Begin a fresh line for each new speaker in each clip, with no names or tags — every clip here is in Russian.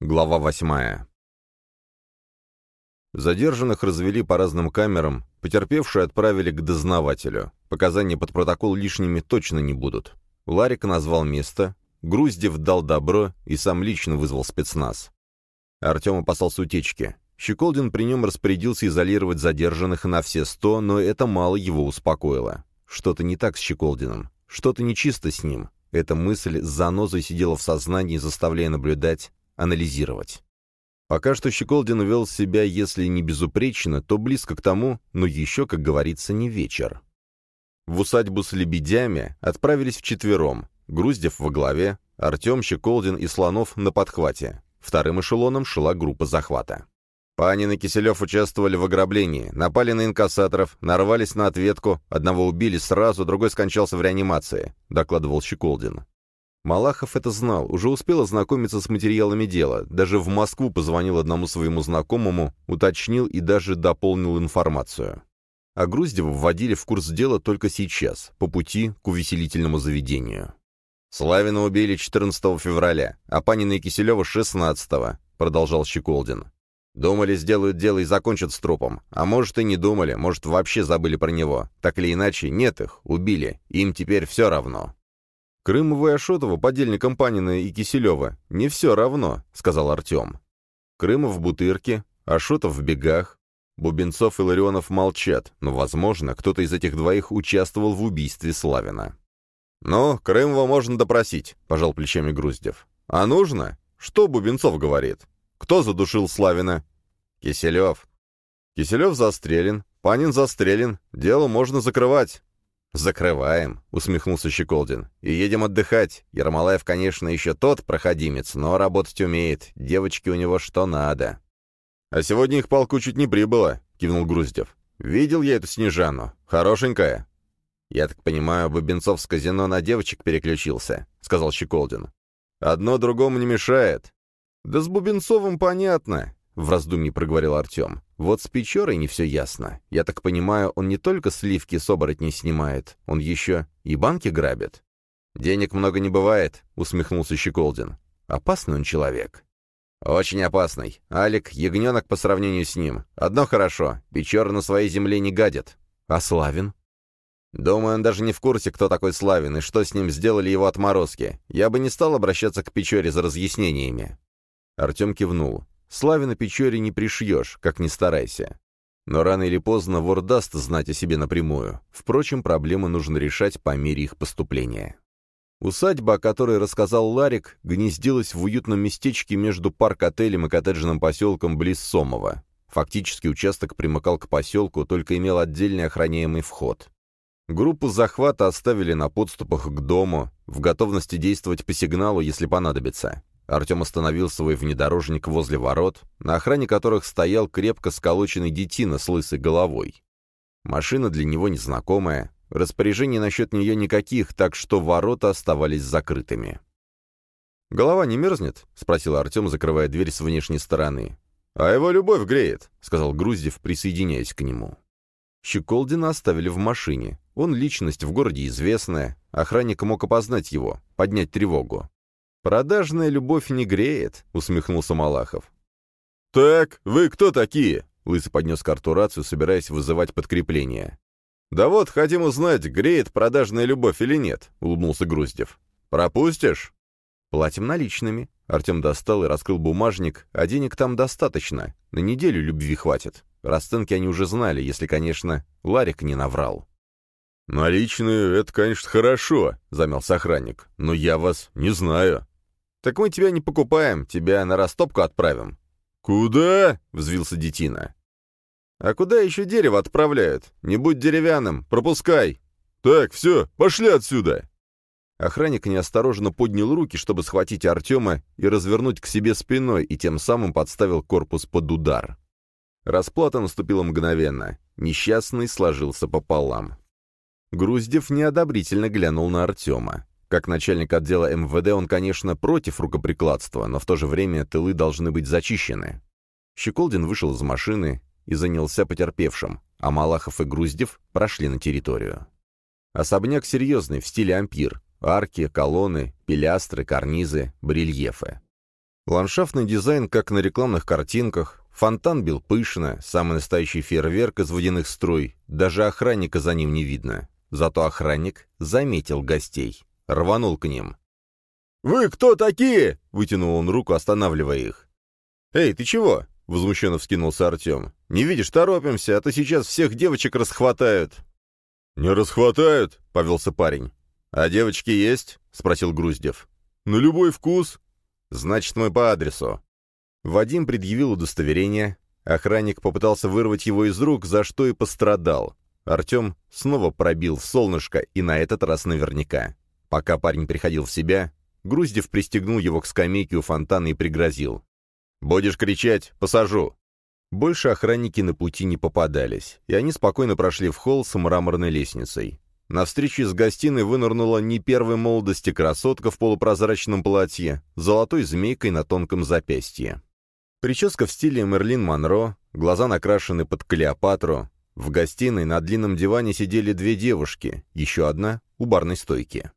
Глава восьмая. Задержанных развели по разным камерам, потерпевшие отправили к дознавателю. Показания под протокол лишними точно не будут. Ларик назвал место, Груздев дал добро и сам лично вызвал спецназ. Артем опасался утечки. Щеколдин при нем распорядился изолировать задержанных на все сто, но это мало его успокоило. Что-то не так с Щеколдиным, что-то нечисто с ним. Эта мысль с занозой сидела в сознании, заставляя наблюдать, анализировать. Пока что Щеколдин вел себя, если не безупречно, то близко к тому, но еще, как говорится, не вечер. В усадьбу с лебедями отправились вчетвером, Груздев во главе, Артем, Щеколдин и Слонов на подхвате. Вторым эшелоном шла группа захвата. Панин и Киселев участвовали в ограблении, напали на инкассаторов, нарвались на ответку, одного убили сразу, другой скончался в реанимации, докладывал Щеколдин. Малахов это знал, уже успел ознакомиться с материалами дела, даже в Москву позвонил одному своему знакомому, уточнил и даже дополнил информацию. А Груздева вводили в курс дела только сейчас, по пути к увеселительному заведению. «Славина убили 14 февраля, а Панина и Киселева 16 продолжал Щеколдин. «Думали, сделают дело и закончат с трупом. А может, и не думали, может, вообще забыли про него. Так или иначе, нет их, убили. Им теперь все равно». «Крымову и Ашотову, подельникам Панина и Киселева, не все равно», — сказал Артем. Крымов в бутырке, Ашотов в бегах. Бубенцов и Ларионов молчат, но, возможно, кто-то из этих двоих участвовал в убийстве Славина. «Ну, Крымова можно допросить», — пожал плечами Груздев. «А нужно? Что Бубенцов говорит? Кто задушил Славина?» «Киселев». «Киселев застрелен, Панин застрелен, дело можно закрывать. «Закрываем», — усмехнулся Щеколдин. «И едем отдыхать. Ермолаев, конечно, еще тот проходимец, но работать умеет. Девочки у него что надо». «А сегодня их полку чуть не прибыло», — кивнул Груздев. «Видел я эту Снежану. Хорошенькая». «Я так понимаю, Бубенцов с казино на девочек переключился», — сказал Щеколдин. «Одно другому не мешает». «Да с Бубенцовым понятно», — в раздумье проговорил Артем. Вот с Печорой не все ясно. Я так понимаю, он не только сливки с оборотней снимает, он еще и банки грабит. «Денег много не бывает», — усмехнулся Щеколдин. «Опасный он человек». «Очень опасный. Алик — ягненок по сравнению с ним. Одно хорошо, Печора на своей земле не гадит. А Славин?» «Думаю, он даже не в курсе, кто такой Славин и что с ним сделали его отморозки. Я бы не стал обращаться к Печоре за разъяснениями». Артем кивнул. Славе на Печоре не пришьешь, как ни старайся. Но рано или поздно вор даст знать о себе напрямую. Впрочем, проблемы нужно решать по мере их поступления. Усадьба, о которой рассказал Ларик, гнездилась в уютном местечке между парк-отелем и коттеджным поселком близ Сомова. Фактически участок примыкал к поселку, только имел отдельный охраняемый вход. Группу захвата оставили на подступах к дому, в готовности действовать по сигналу, если понадобится. Артем остановил свой внедорожник возле ворот, на охране которых стоял крепко сколоченный детина с лысой головой. Машина для него незнакомая, распоряжений насчет нее никаких, так что ворота оставались закрытыми. «Голова не мерзнет?» — спросил Артем, закрывая дверь с внешней стороны. «А его любовь греет», — сказал Груздев, присоединяясь к нему. Щеколдина оставили в машине. Он личность в городе известная, охранник мог опознать его, поднять тревогу. «Продажная любовь не греет», — усмехнулся Малахов. «Так, вы кто такие?» — Лысый поднес карту рацию, собираясь вызывать подкрепление. «Да вот, хотим узнать, греет продажная любовь или нет», — улыбнулся Груздев. «Пропустишь?» «Платим наличными». Артем достал и раскрыл бумажник, а денег там достаточно. На неделю любви хватит. Расценки они уже знали, если, конечно, Ларик не наврал. «Наличные — это, конечно, хорошо», — замялся охранник. «Но я вас не знаю». «Так мы тебя не покупаем, тебя на растопку отправим». «Куда?» — взвился детина. «А куда еще дерево отправляют? Не будь деревянным, пропускай!» «Так, все, пошли отсюда!» Охранник неосторожно поднял руки, чтобы схватить Артема и развернуть к себе спиной, и тем самым подставил корпус под удар. Расплата наступила мгновенно. Несчастный сложился пополам. Груздев неодобрительно глянул на Артема. Как начальник отдела МВД он, конечно, против рукоприкладства, но в то же время тылы должны быть зачищены. Щеколдин вышел из машины и занялся потерпевшим, а Малахов и Груздев прошли на территорию. Особняк серьезный, в стиле ампир. Арки, колонны, пилястры, карнизы, барельефы. Ландшафтный дизайн, как на рекламных картинках, фонтан бил пышно, самый настоящий фейерверк из водяных струй, даже охранника за ним не видно. Зато охранник заметил гостей, рванул к ним. «Вы кто такие?» — вытянул он руку, останавливая их. «Эй, ты чего?» — возмущенно вскинулся Артем. «Не видишь, торопимся, а то сейчас всех девочек расхватают». «Не расхватают?» — повелся парень. «А девочки есть?» — спросил Груздев. «На любой вкус». «Значит, мы по адресу». Вадим предъявил удостоверение. Охранник попытался вырвать его из рук, за что и пострадал. Артем снова пробил солнышко, и на этот раз наверняка. Пока парень приходил в себя, Груздев пристегнул его к скамейке у фонтана и пригрозил. «Будешь кричать, посажу». Больше охранники на пути не попадались, и они спокойно прошли в холл с мраморной лестницей. На встрече с гостиной вынырнула не первой молодости красотка в полупрозрачном платье, золотой змейкой на тонком запястье. Прическа в стиле Мерлин Монро, глаза накрашены под Клеопатру. В гостиной на длинном диване сидели две девушки, еще одна у барной стойки.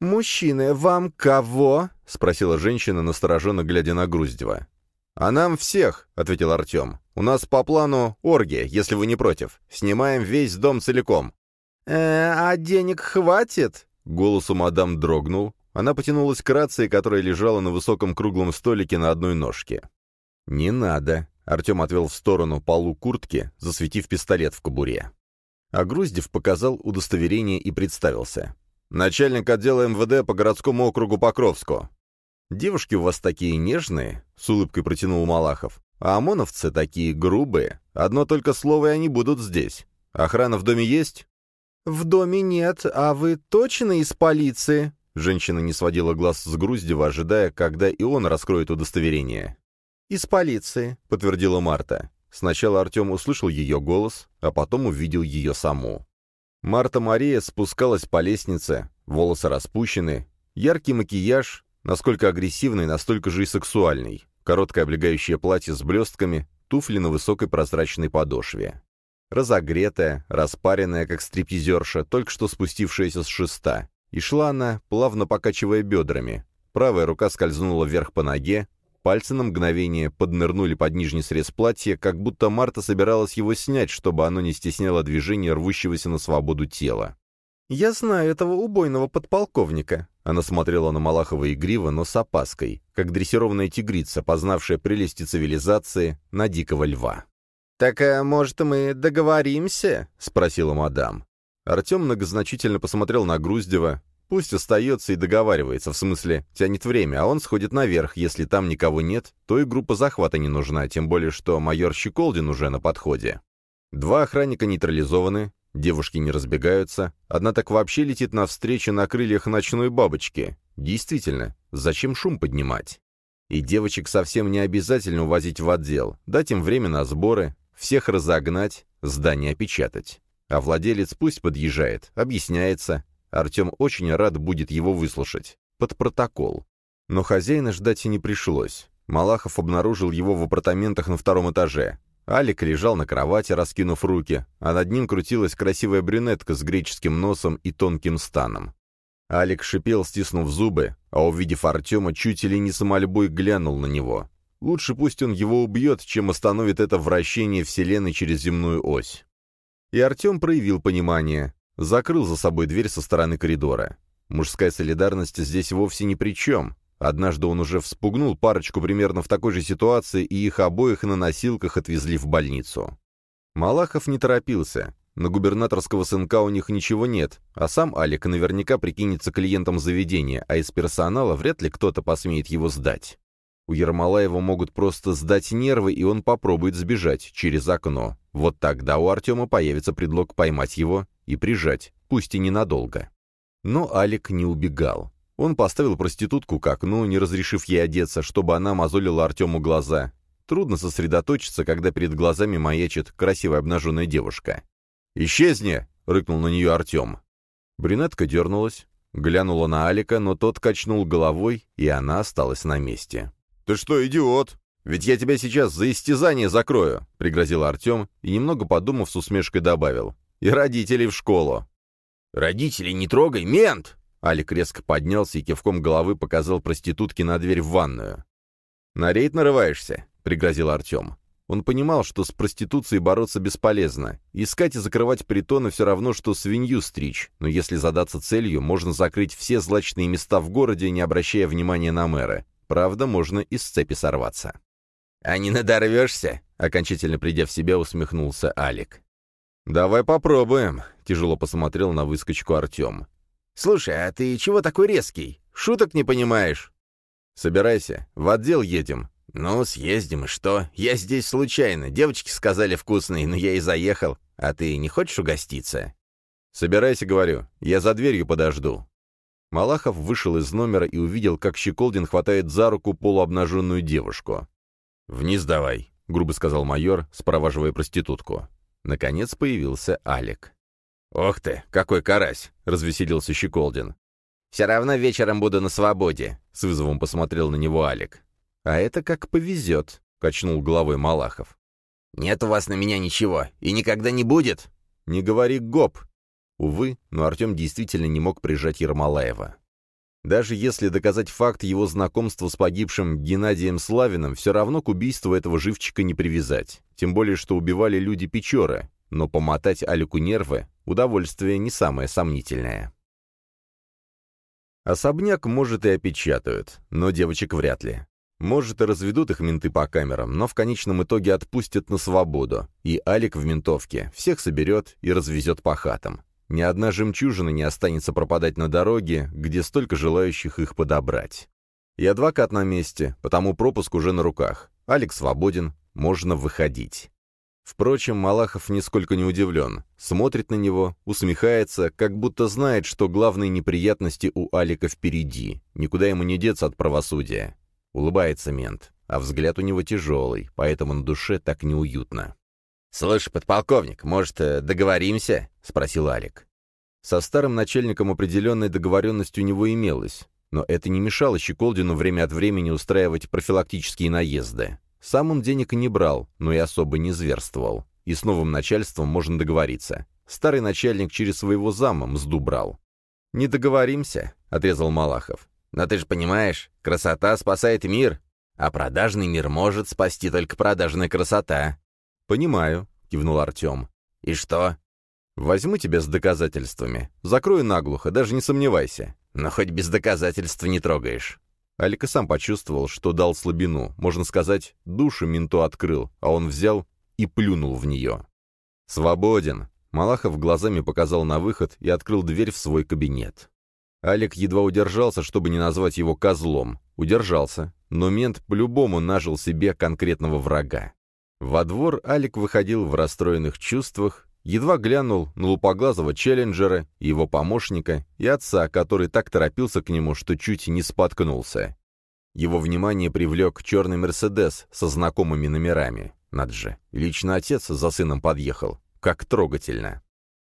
«Мужчины, вам кого?» — спросила женщина, настороженно глядя на Груздева.
«А нам всех», — ответил Артем. «У нас по плану оргия, если вы не против. Снимаем весь дом целиком».
«Э, а денег хватит?»
Голос у мадам дрогнул. Она потянулась к рации, которая лежала на высоком круглом столике на одной ножке. «Не надо», — Артем отвел в сторону полу куртки, засветив пистолет в кобуре. А Груздев показал удостоверение и представился. Начальник отдела МВД по городскому округу Покровску. «Девушки у вас такие нежные», — с улыбкой протянул Малахов. «А ОМОНовцы такие грубые. Одно только слово, и они будут здесь. Охрана в доме есть?»
«В доме нет, а вы точно из полиции?»
Женщина не сводила глаз с Груздева, ожидая, когда и он раскроет удостоверение.
«Из полиции», — подтвердила Марта.
Сначала Артем услышал ее голос, а потом увидел ее саму. Марта Мария спускалась по лестнице, волосы распущены, яркий макияж, насколько агрессивный, настолько же и сексуальный, короткое облегающее платье с блестками, туфли на высокой прозрачной подошве. Разогретая, распаренная, как стриптизерша, только что спустившаяся с шеста. И шла она, плавно покачивая бедрами. Правая рука скользнула вверх по ноге, Пальцы на мгновение поднырнули под нижний срез платья, как будто Марта собиралась его снять, чтобы оно не стесняло движение рвущегося на свободу тела.
«Я знаю этого убойного подполковника».
Она смотрела на Малахова игриво, но с опаской, как дрессированная тигрица, познавшая прелести цивилизации, на дикого льва.
«Так, а может, мы договоримся?» — спросила мадам.
Артем многозначительно посмотрел на Груздева, Пусть остается и договаривается, в смысле, тянет время, а он сходит наверх. Если там никого нет, то и группа захвата не нужна, тем более, что майор Щеколдин уже на подходе. Два охранника нейтрализованы, девушки не разбегаются, одна так вообще летит навстречу на крыльях ночной бабочки. Действительно, зачем шум поднимать? И девочек совсем не обязательно увозить в отдел, дать им время на сборы, всех разогнать, здание опечатать. А владелец пусть подъезжает, объясняется, Артем очень рад будет его выслушать. Под протокол. Но хозяина ждать и не пришлось. Малахов обнаружил его в апартаментах на втором этаже. Алик лежал на кровати, раскинув руки, а над ним крутилась красивая брюнетка с греческим носом и тонким станом. Алик шипел, стиснув зубы, а увидев Артема, чуть ли не самольбой глянул на него. Лучше пусть он его убьет, чем остановит это вращение Вселенной через земную ось. И Артем проявил понимание закрыл за собой дверь со стороны коридора. Мужская солидарность здесь вовсе ни при чем. Однажды он уже вспугнул парочку примерно в такой же ситуации, и их обоих на носилках отвезли в больницу. Малахов не торопился. На губернаторского сынка у них ничего нет, а сам Алик наверняка прикинется клиентом заведения, а из персонала вряд ли кто-то посмеет его сдать. У Ермолаева могут просто сдать нервы, и он попробует сбежать через окно. Вот тогда у Артема появится предлог поймать его и прижать, пусть и ненадолго. Но Алик не убегал. Он поставил проститутку к окну, не разрешив ей одеться, чтобы она мозолила Артему глаза. Трудно сосредоточиться, когда перед глазами маячит красивая обнаженная девушка. «Исчезни!» — рыкнул на нее Артем. Брюнетка дернулась, глянула на Алика, но тот качнул головой, и она осталась на месте. «Ты что, идиот? Ведь я тебя сейчас за истязание закрою!» — пригрозил Артем и, немного подумав, с усмешкой добавил и родителей в школу. «Родителей не трогай, мент!» Алик резко поднялся и кивком головы показал проститутке на дверь в ванную. «На рейд нарываешься?» — пригрозил Артем. Он понимал, что с проституцией бороться бесполезно. Искать и закрывать притоны все равно, что свинью стричь, но если задаться целью, можно закрыть все злачные места в городе, не обращая внимания на мэра. Правда, можно и с цепи сорваться.
«А не надорвешься?» — окончательно придя в себя, усмехнулся Алик.
«Давай попробуем», — тяжело посмотрел на выскочку Артем.
«Слушай, а ты чего такой резкий? Шуток не понимаешь?»
«Собирайся, в отдел едем.
«Ну, съездим, и что? Я здесь случайно. Девочки сказали вкусные, но я и заехал. А ты не хочешь угоститься?»
«Собирайся, говорю. Я за дверью подожду». Малахов вышел из номера и увидел, как Щеколдин хватает за руку полуобнаженную девушку. «Вниз давай», — грубо сказал майор, спроваживая проститутку. Наконец появился Алик.
«Ох ты, какой карась!» — развеселился Щеколдин. «Все равно вечером буду на свободе», — с вызовом посмотрел на него Алик.
«А это как повезет», — качнул головой Малахов.
«Нет у вас на меня ничего, и никогда не будет?»
«Не говори гоп». Увы, но Артем действительно не мог прижать Ермолаева. Даже если доказать факт его знакомства с погибшим Геннадием Славиным, все равно к убийству этого живчика не привязать. Тем более, что убивали люди Печоры, но помотать Алику нервы — удовольствие не самое сомнительное. Особняк, может, и опечатают, но девочек вряд ли. Может, и разведут их менты по камерам, но в конечном итоге отпустят на свободу, и Алик в ментовке всех соберет и развезет по хатам. Ни одна жемчужина не останется пропадать на дороге, где столько желающих их подобрать. И адвокат на месте, потому пропуск уже на руках. Алик свободен, можно выходить. Впрочем, Малахов нисколько не удивлен. Смотрит на него, усмехается, как будто знает, что главные неприятности у Алика впереди. Никуда ему не деться от правосудия. Улыбается мент, а взгляд у него тяжелый, поэтому на душе так неуютно.
«Слышь, подполковник, может, э, договоримся?» — спросил Алик.
Со старым начальником определенная договоренность у него имелась, но это не мешало Щеколдину время от времени устраивать профилактические наезды. Сам он денег не брал, но и особо не зверствовал. И с новым начальством можно договориться. Старый начальник через своего зама мзду брал. «Не договоримся», — отрезал Малахов.
Но ты же понимаешь, красота спасает мир, а продажный мир может спасти только продажная красота».
«Понимаю», — кивнул Артем.
«И что?»
«Возьму тебя с доказательствами. Закрою наглухо, даже не сомневайся.
Но хоть без доказательств не трогаешь».
Алика сам почувствовал, что дал слабину, можно сказать, душу менту открыл, а он взял и плюнул в нее. «Свободен!» Малахов глазами показал на выход и открыл дверь в свой кабинет. Алик едва удержался, чтобы не назвать его козлом. Удержался, но мент по-любому нажил себе конкретного врага. Во двор Алик выходил в расстроенных чувствах, едва глянул на лупоглазого челленджера, его помощника и отца, который так торопился к нему, что чуть не споткнулся. Его внимание привлек черный «Мерседес» со знакомыми номерами. Над же, лично отец за сыном подъехал. Как трогательно.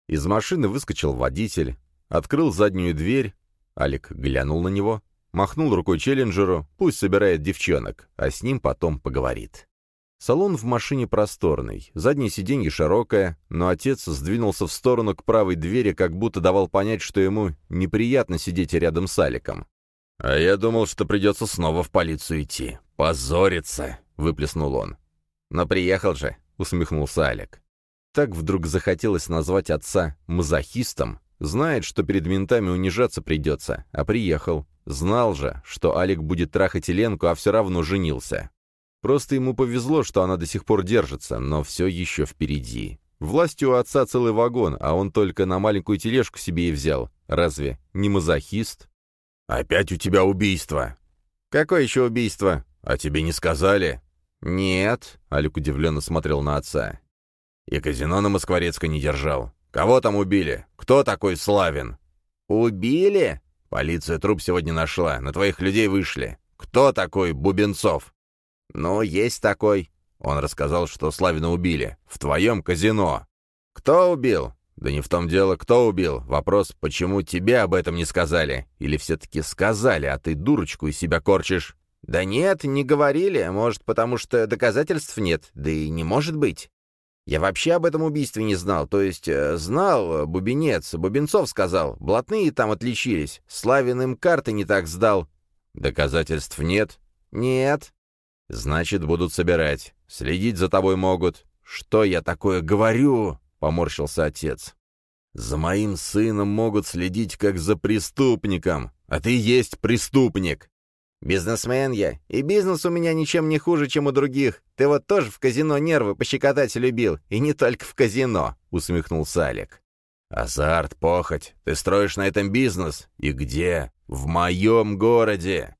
Из машины выскочил водитель, открыл заднюю дверь, Алик глянул на него, махнул рукой Челленджеру, пусть собирает девчонок, а с ним потом поговорит. Салон в машине просторный, заднее сиденье широкое, но отец сдвинулся в сторону к правой двери, как будто давал понять, что ему неприятно сидеть рядом с Аликом.
«А я думал, что придется снова в полицию идти. Позориться!» — выплеснул он. «Но приехал же», — усмехнулся Алик.
Так вдруг захотелось назвать отца мазохистом, Знает, что перед ментами унижаться придется, а приехал. Знал же, что Алик будет трахать Еленку, а все равно женился. Просто ему повезло, что она до сих пор держится, но все еще впереди. Власти у отца целый вагон, а он только на маленькую тележку себе и взял. Разве не мазохист?
«Опять у тебя убийство!»
«Какое еще убийство?»
«А тебе не сказали?»
«Нет», — Алик удивленно смотрел на отца.
«И казино на Москворецкой не держал. Кого там убили? Кто такой Славин?»
«Убили?»
«Полиция труп сегодня нашла. На твоих людей вышли. Кто такой Бубенцов?»
«Ну, есть такой».
Он рассказал, что Славина убили. В твоем казино.
«Кто убил?»
«Да не в том дело, кто убил. Вопрос, почему тебе об этом не сказали? Или все-таки сказали, а ты дурочку из себя корчишь?»
«Да нет, не говорили. Может, потому что доказательств нет. Да и не может быть». Я вообще об этом убийстве не знал, то есть э, знал, э, Бубенец, Бубенцов сказал, блатные там отличились, Славин им карты не так сдал.
Доказательств нет?
Нет.
«Значит, будут собирать. Следить за тобой могут». «Что я такое говорю?» — поморщился отец. «За моим сыном могут следить как за преступником, а ты есть преступник!» «Бизнесмен я, и бизнес у меня ничем не хуже, чем у других. Ты вот тоже в казино нервы пощекотать любил, и не только в казино», — усмехнулся Алик. «Азарт, похоть, ты строишь на этом бизнес? И где? В моем городе!»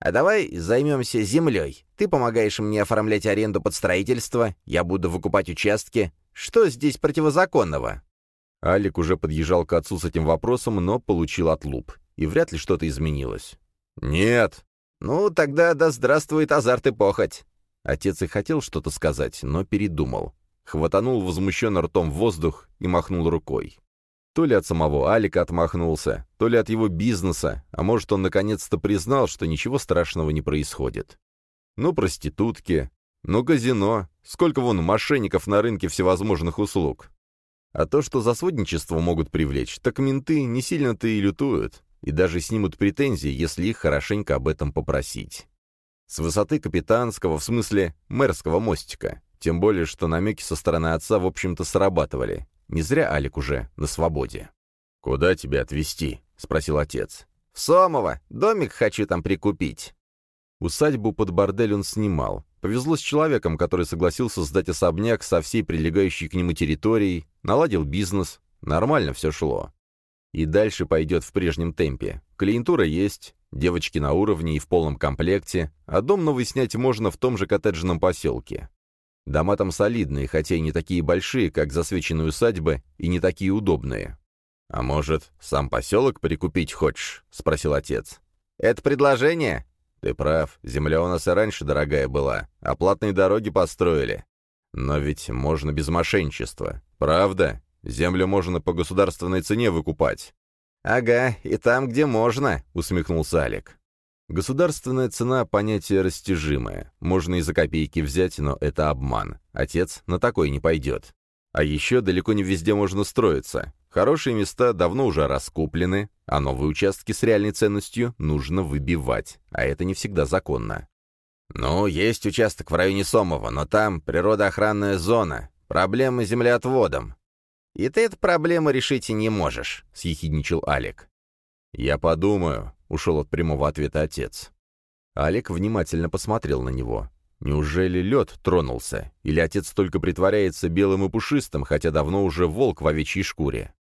«А давай займемся землей. Ты помогаешь мне оформлять аренду под строительство, я буду выкупать участки. Что здесь противозаконного?»
Алик уже подъезжал к отцу с этим вопросом, но получил отлуп. И вряд ли что-то изменилось.
«Нет». «Ну, тогда да здравствует азарт и похоть».
Отец и хотел что-то сказать, но передумал. Хватанул возмущенно ртом в воздух и махнул рукой. То ли от самого Алика отмахнулся, то ли от его бизнеса, а может, он наконец-то признал, что ничего страшного не происходит. Ну, проститутки, ну, казино, сколько вон мошенников на рынке всевозможных услуг. А то, что за сводничество могут привлечь, так менты не сильно-то и лютуют, и даже снимут претензии, если их хорошенько об этом попросить. С высоты капитанского, в смысле мэрского мостика. Тем более, что намеки со стороны отца, в общем-то, срабатывали. Не зря Алик уже на свободе.
«Куда тебя отвезти?» — спросил отец.
«В Сомово. Домик хочу там прикупить». Усадьбу под бордель он снимал. Повезло с человеком, который согласился сдать особняк со всей прилегающей к нему территорией, наладил бизнес. Нормально все шло. И дальше пойдет в прежнем темпе. Клиентура есть, девочки на уровне и в полном комплекте, а дом новый снять можно в том же коттеджном поселке. Дома там солидные, хотя и не такие большие, как засвеченные усадьбы, и не такие удобные. «А может, сам поселок прикупить хочешь?» — спросил отец.
«Это предложение?»
«Ты прав, земля у нас и раньше дорогая была, а платные дороги построили. Но ведь можно без мошенничества. Правда? Землю можно по государственной цене выкупать».
«Ага, и там, где можно», — усмехнулся Алик.
Государственная цена – понятие растяжимое. Можно и за копейки взять, но это обман. Отец на такой не пойдет. А еще далеко не везде можно строиться. Хорошие места давно уже раскуплены, а новые участки с реальной ценностью нужно выбивать, а это не всегда законно.
«Ну, есть участок в районе Сомова, но там природоохранная зона, проблемы с землеотводом». «И ты эту проблему решить не можешь», — съехидничал Алик.
«Я подумаю», — ушел от прямого ответа отец. Олег внимательно посмотрел на него. Неужели лед тронулся? Или отец только притворяется белым и пушистым, хотя давно уже волк в овечьей шкуре?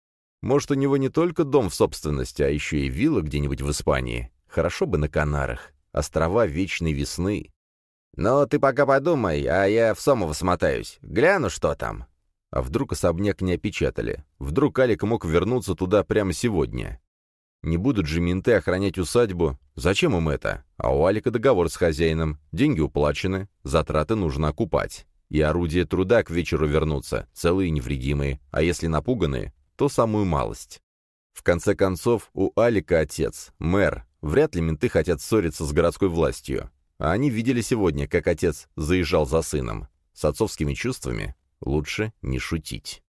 Может, у него не только дом в собственности, а еще и вилла где-нибудь в Испании? Хорошо бы на Канарах. Острова вечной весны.
Но ты пока подумай, а я в Сомово смотаюсь. Гляну, что там.
А вдруг особняк не опечатали? Вдруг Алик мог вернуться туда прямо сегодня? Не будут же менты охранять усадьбу. Зачем им это? А у Алика договор с хозяином. Деньги уплачены, затраты нужно окупать. И орудия труда к вечеру вернутся, целые и невредимые. А если напуганные, то самую малость. В конце концов, у Алика отец, мэр. Вряд ли менты хотят ссориться с городской властью. А они видели сегодня, как отец заезжал за сыном. С отцовскими чувствами лучше не шутить.